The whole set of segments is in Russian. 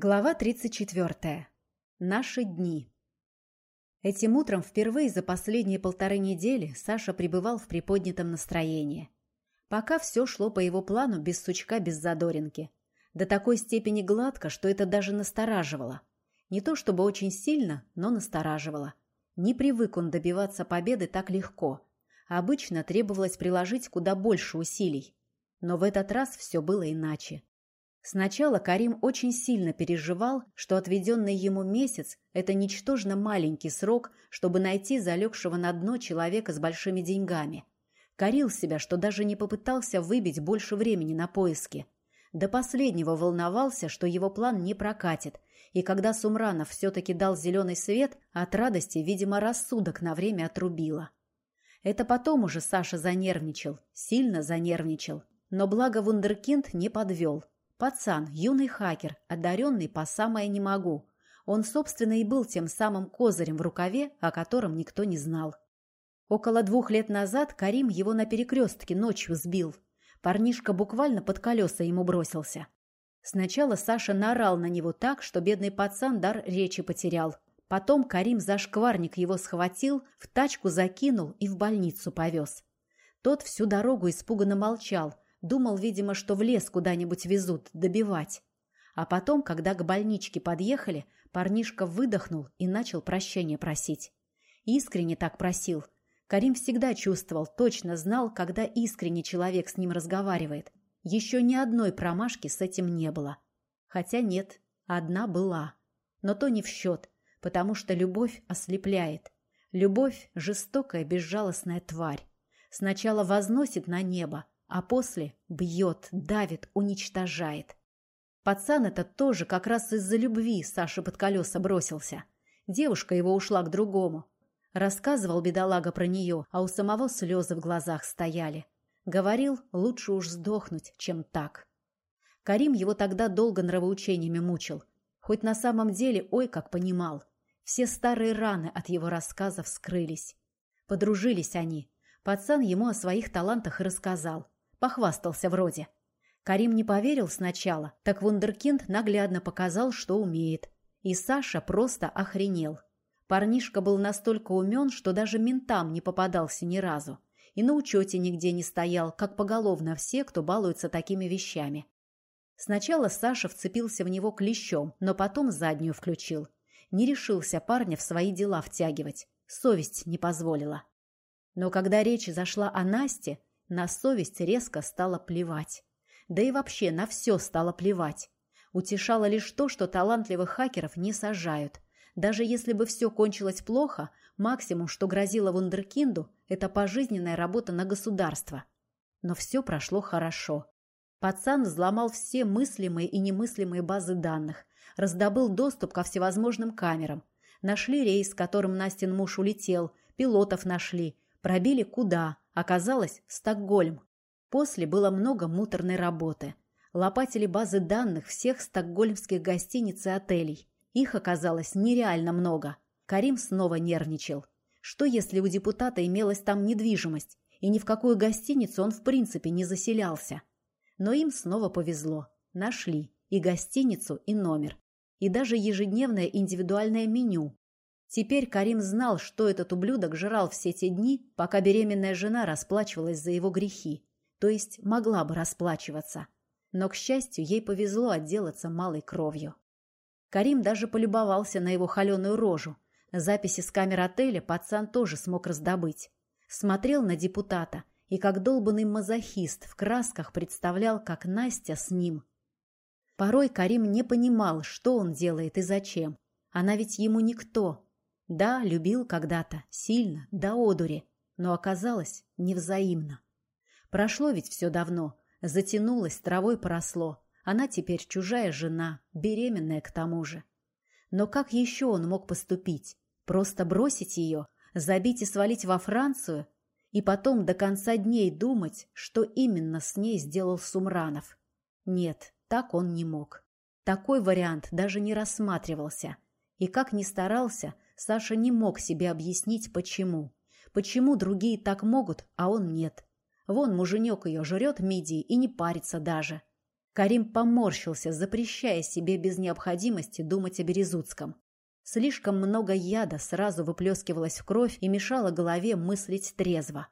Глава 34. Наши дни. Этим утром впервые за последние полторы недели Саша пребывал в приподнятом настроении. Пока все шло по его плану без сучка, без задоринки. До такой степени гладко, что это даже настораживало. Не то чтобы очень сильно, но настораживало. Не привык он добиваться победы так легко. Обычно требовалось приложить куда больше усилий. Но в этот раз все было иначе. Сначала Карим очень сильно переживал, что отведенный ему месяц – это ничтожно маленький срок, чтобы найти залегшего на дно человека с большими деньгами. Корил себя, что даже не попытался выбить больше времени на поиски. До последнего волновался, что его план не прокатит, и когда Сумранов все-таки дал зеленый свет, от радости, видимо, рассудок на время отрубило. Это потом уже Саша занервничал, сильно занервничал. Но благо Вундеркинд не подвел – Пацан, юный хакер, одаренный по самое не могу. Он, собственно, и был тем самым козырем в рукаве, о котором никто не знал. Около двух лет назад Карим его на перекрестке ночью сбил. Парнишка буквально под колеса ему бросился. Сначала Саша наорал на него так, что бедный пацан дар речи потерял. Потом Карим за шкварник его схватил, в тачку закинул и в больницу повез. Тот всю дорогу испуганно молчал – Думал, видимо, что в лес куда-нибудь везут, добивать. А потом, когда к больничке подъехали, парнишка выдохнул и начал прощения просить. Искренне так просил. Карим всегда чувствовал, точно знал, когда искренне человек с ним разговаривает. Еще ни одной промашки с этим не было. Хотя нет, одна была. Но то не в счет, потому что любовь ослепляет. Любовь – жестокая, безжалостная тварь. Сначала возносит на небо, а после бьет, давит, уничтожает. Пацан этот тоже как раз из-за любви Саша под колеса бросился. Девушка его ушла к другому. Рассказывал бедолага про нее, а у самого слезы в глазах стояли. Говорил, лучше уж сдохнуть, чем так. Карим его тогда долго нравоучениями мучил. Хоть на самом деле, ой, как понимал. Все старые раны от его рассказов скрылись. Подружились они. Пацан ему о своих талантах и рассказал. Похвастался вроде. Карим не поверил сначала, так вундеркинд наглядно показал, что умеет. И Саша просто охренел. Парнишка был настолько умен, что даже ментам не попадался ни разу. И на учете нигде не стоял, как поголовно все, кто балуется такими вещами. Сначала Саша вцепился в него клещом, но потом заднюю включил. Не решился парня в свои дела втягивать. Совесть не позволила. Но когда речь зашла о Насте, на совесть резко стало плевать. Да и вообще на все стало плевать. Утешало лишь то, что талантливых хакеров не сажают. Даже если бы все кончилось плохо, максимум, что грозило Вундеркинду, это пожизненная работа на государство. Но все прошло хорошо. Пацан взломал все мыслимые и немыслимые базы данных, раздобыл доступ ко всевозможным камерам. Нашли рейс, которым Настин муж улетел, пилотов нашли, пробили куда – Оказалось, Стокгольм. После было много муторной работы. Лопатили базы данных всех стокгольмских гостиниц и отелей. Их оказалось нереально много. Карим снова нервничал. Что если у депутата имелась там недвижимость, и ни в какую гостиницу он в принципе не заселялся? Но им снова повезло. Нашли и гостиницу, и номер. И даже ежедневное индивидуальное меню, Теперь Карим знал, что этот ублюдок жрал все те дни, пока беременная жена расплачивалась за его грехи, то есть могла бы расплачиваться. Но, к счастью, ей повезло отделаться малой кровью. Карим даже полюбовался на его холеную рожу. Записи с камер отеля пацан тоже смог раздобыть. Смотрел на депутата и, как долбанный мазохист, в красках представлял, как Настя с ним. Порой Карим не понимал, что он делает и зачем. Она ведь ему никто, да, любил когда-то, сильно, до одури, но оказалось невзаимно. Прошло ведь все давно, затянулось, травой поросло. Она теперь чужая жена, беременная к тому же. Но как еще он мог поступить? Просто бросить ее, забить и свалить во Францию? И потом до конца дней думать, что именно с ней сделал Сумранов? Нет, так он не мог. Такой вариант даже не рассматривался. И как ни старался – Саша не мог себе объяснить, почему. Почему другие так могут, а он нет. Вон муженек ее жрет мидии и не парится даже. Карим поморщился, запрещая себе без необходимости думать о Березутском. Слишком много яда сразу выплескивалось в кровь и мешало голове мыслить трезво.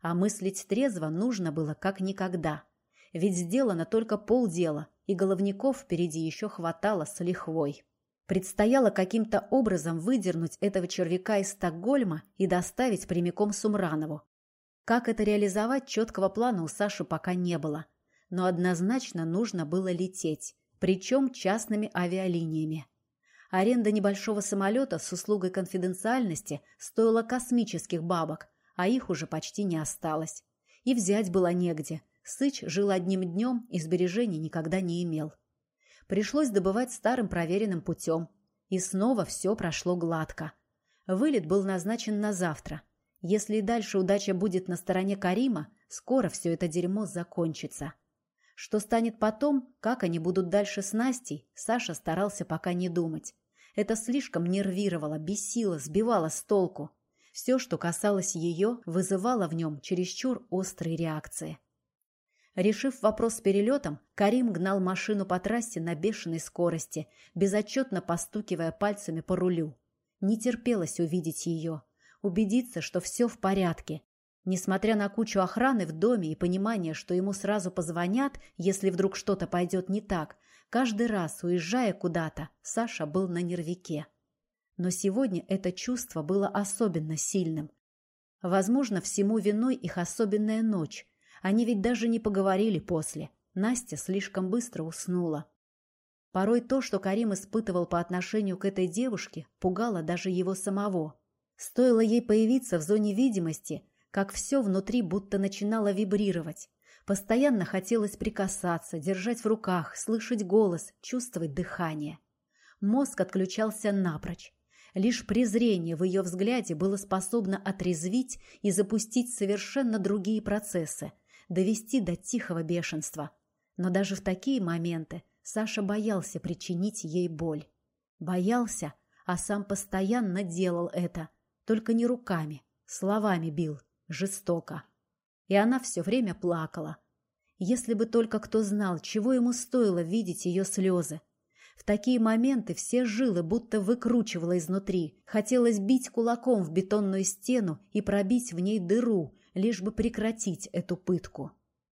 А мыслить трезво нужно было как никогда. Ведь сделано только полдела, и головников впереди еще хватало с лихвой. Предстояло каким-то образом выдернуть этого червяка из Стокгольма и доставить прямиком Сумранову. Как это реализовать, четкого плана у Саши пока не было. Но однозначно нужно было лететь, причем частными авиалиниями. Аренда небольшого самолета с услугой конфиденциальности стоила космических бабок, а их уже почти не осталось. И взять было негде. Сыч жил одним днем и сбережений никогда не имел. Пришлось добывать старым проверенным путем. И снова все прошло гладко. Вылет был назначен на завтра. Если и дальше удача будет на стороне Карима, скоро все это дерьмо закончится. Что станет потом, как они будут дальше с Настей, Саша старался пока не думать. Это слишком нервировало, бесило, сбивало с толку. Все, что касалось ее, вызывало в нем чересчур острые реакции. Решив вопрос с перелетом, Карим гнал машину по трассе на бешеной скорости, безотчетно постукивая пальцами по рулю. Не терпелось увидеть ее, убедиться, что все в порядке. Несмотря на кучу охраны в доме и понимание, что ему сразу позвонят, если вдруг что-то пойдет не так, каждый раз, уезжая куда-то, Саша был на нервике. Но сегодня это чувство было особенно сильным. Возможно, всему виной их особенная ночь, они ведь даже не поговорили после. Настя слишком быстро уснула. Порой то, что Карим испытывал по отношению к этой девушке, пугало даже его самого. Стоило ей появиться в зоне видимости, как все внутри будто начинало вибрировать. Постоянно хотелось прикасаться, держать в руках, слышать голос, чувствовать дыхание. Мозг отключался напрочь. Лишь презрение в ее взгляде было способно отрезвить и запустить совершенно другие процессы – довести до тихого бешенства. Но даже в такие моменты Саша боялся причинить ей боль. Боялся, а сам постоянно делал это, только не руками, словами бил, жестоко. И она все время плакала. Если бы только кто знал, чего ему стоило видеть ее слезы. В такие моменты все жилы будто выкручивало изнутри. Хотелось бить кулаком в бетонную стену и пробить в ней дыру, лишь бы прекратить эту пытку.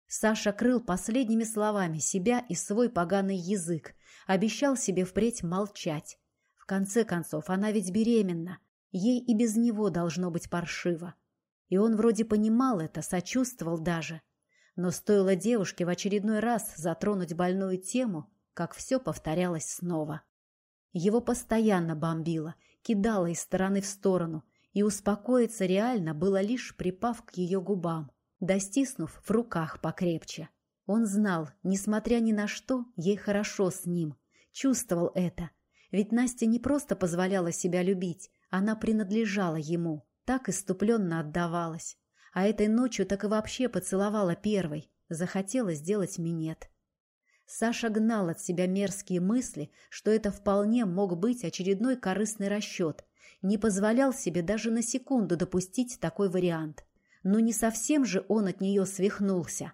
Саша крыл последними словами себя и свой поганый язык, обещал себе впредь молчать. В конце концов, она ведь беременна, ей и без него должно быть паршиво. И он вроде понимал это, сочувствовал даже. Но стоило девушке в очередной раз затронуть больную тему, как все повторялось снова. Его постоянно бомбило, кидало из стороны в сторону, и успокоиться реально было лишь припав к ее губам, достиснув в руках покрепче. Он знал, несмотря ни на что, ей хорошо с ним, чувствовал это. Ведь Настя не просто позволяла себя любить, она принадлежала ему, так иступленно отдавалась. А этой ночью так и вообще поцеловала первой, захотела сделать минет. Саша гнал от себя мерзкие мысли, что это вполне мог быть очередной корыстный расчет, не позволял себе даже на секунду допустить такой вариант. Но не совсем же он от нее свихнулся.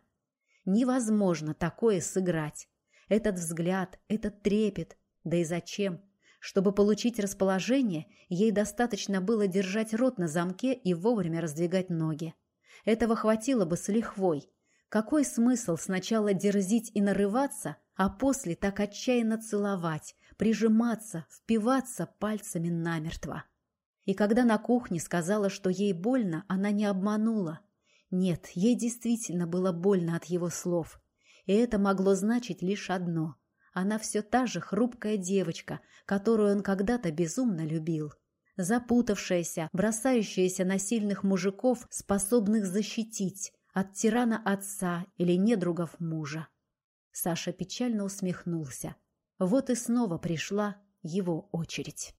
Невозможно такое сыграть. Этот взгляд, этот трепет. Да и зачем? Чтобы получить расположение, ей достаточно было держать рот на замке и вовремя раздвигать ноги. Этого хватило бы с лихвой. Какой смысл сначала дерзить и нарываться, а после так отчаянно целовать, прижиматься, впиваться пальцами намертво? И когда на кухне сказала, что ей больно, она не обманула. Нет, ей действительно было больно от его слов. И это могло значить лишь одно. Она все та же хрупкая девочка, которую он когда-то безумно любил. Запутавшаяся, бросающаяся на сильных мужиков, способных защитить от тирана отца или недругов мужа. Саша печально усмехнулся. Вот и снова пришла его очередь.